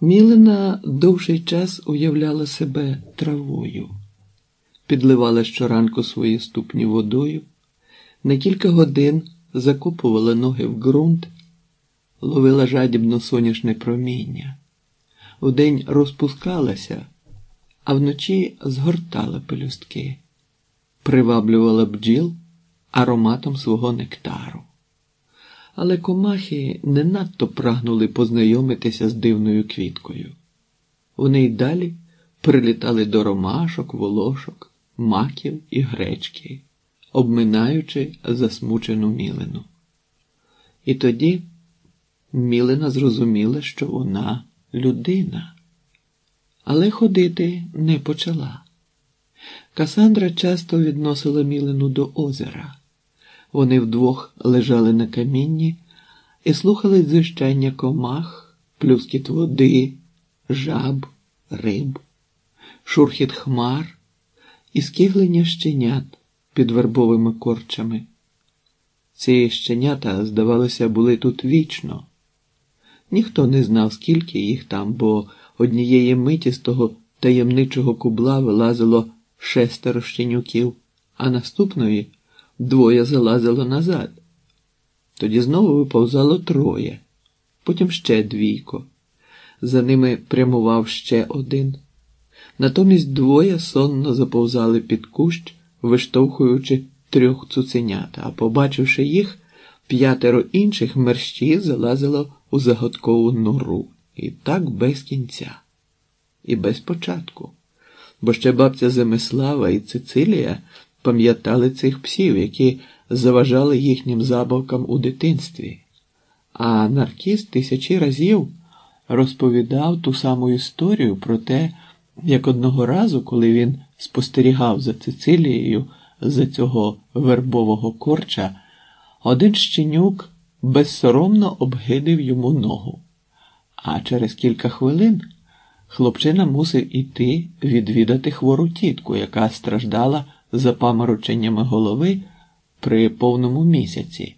Мілина довший час уявляла себе травою, підливала щоранку свої ступні водою, на кілька годин закопувала ноги в ґрунт, ловила жадібно соняшне проміння, вдень розпускалася, а вночі згортала пелюстки, приваблювала бджіл ароматом свого нектару. Але комахи не надто прагнули познайомитися з дивною квіткою. Вони й далі прилітали до ромашок, волошок, маків і гречки, обминаючи засмучену мілину. І тоді Мілина зрозуміла, що вона людина, але ходити не почала. Касандра часто відносила Мілину до озера. Вони вдвох лежали на камінні і слухали дзищання комах, плюскіт води, жаб, риб, шурхіт хмар і скиглення щенят під вербовими корчами. Ці щенята, здавалося, були тут вічно. Ніхто не знав, скільки їх там, бо однієї миті з того таємничого кубла вилазило шестеро щенюків, а наступної двоє залазило назад. Тоді знову виповзало троє, потім ще двійко. За ними прямував ще один. Натомість двоє сонно заповзали під кущ, виштовхуючи трьох цуценят, а побачивши їх, п'ятеро інших мерщі залазило у загадкову нору. І так без кінця, і без початку. Бо ще бабця Земислава і Цицилія пам'ятали цих псів, які заважали їхнім забавкам у дитинстві. А Наркіс тисячі разів розповідав ту саму історію про те, як одного разу, коли він спостерігав за Цицилією за цього вербового корча, один щенюк безсоромно обгидив йому ногу. А через кілька хвилин хлопчина мусив іти відвідати хвору тітку, яка страждала запамороченнями голови при повному місяці.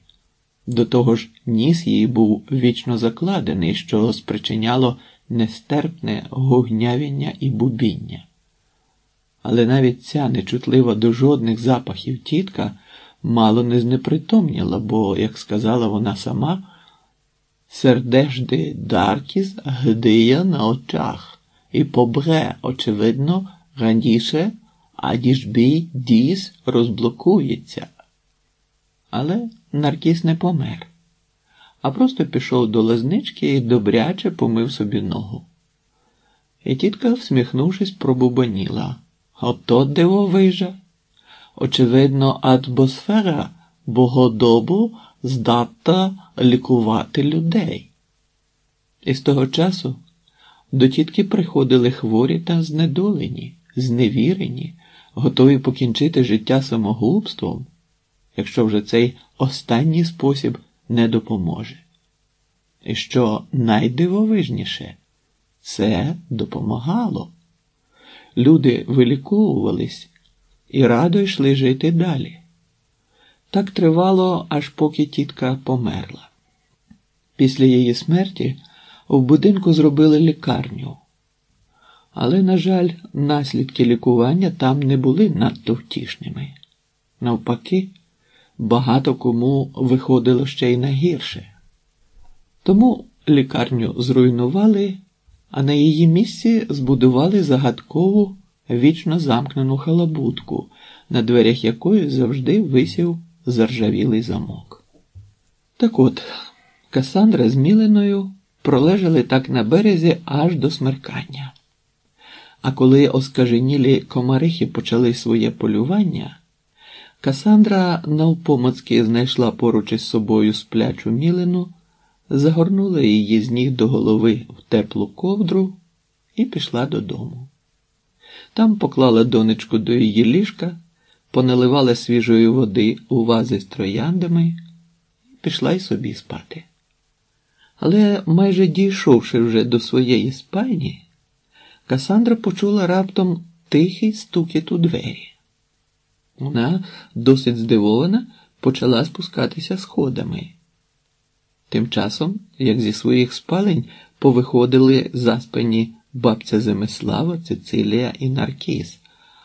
До того ж, ніс її був вічно закладений, що спричиняло нестерпне гугнявіння і бубіння. Але навіть ця нечутлива до жодних запахів тітка мало не знепритомніла, бо, як сказала вона сама, сердежди Даркіс гдиє на очах і побре, очевидно, раніше, аніж бій діс розблокується. Але Наркіс не помер, а просто пішов до лазнички і добряче помив собі ногу. І тітка, всміхнувшись, пробубаніла. Ото дивовижа. Очевидно, атмосфера богодобу здатна лікувати людей. І з того часу до тітки приходили хворі та знедолені, зневірені, готові покінчити життя самогубством, якщо вже цей останній спосіб не допоможе. І що найдивовижніше, це допомагало. Люди виліковувались і радо йшли жити далі. Так тривало, аж поки тітка померла. Після її смерті в будинку зробили лікарню. Але, на жаль, наслідки лікування там не були надто втішними. Навпаки, багато кому виходило ще й на гірше. Тому лікарню зруйнували, а на її місці збудували загадкову вічно замкнену халабутку, на дверях якої завжди висів заржавілий замок. Так от, Касандра з Міленою пролежали так на березі аж до смеркання. А коли оскаженілі комарихи почали своє полювання, Касандра навпомацьки знайшла поруч із собою сплячу мілену, загорнула її з ніг до голови в теплу ковдру і пішла додому. Там поклала донечку до її ліжка, поналивала свіжої води у вази з трояндами і пішла й собі спати. Але, майже дійшовши вже до своєї спальні, Касандра почула раптом тихий стукіт у двері. Вона, досить здивована, почала спускатися сходами. Тим часом, як зі своїх спалень повиходили заспані бабця Земислава, Цицилія і Наркіс.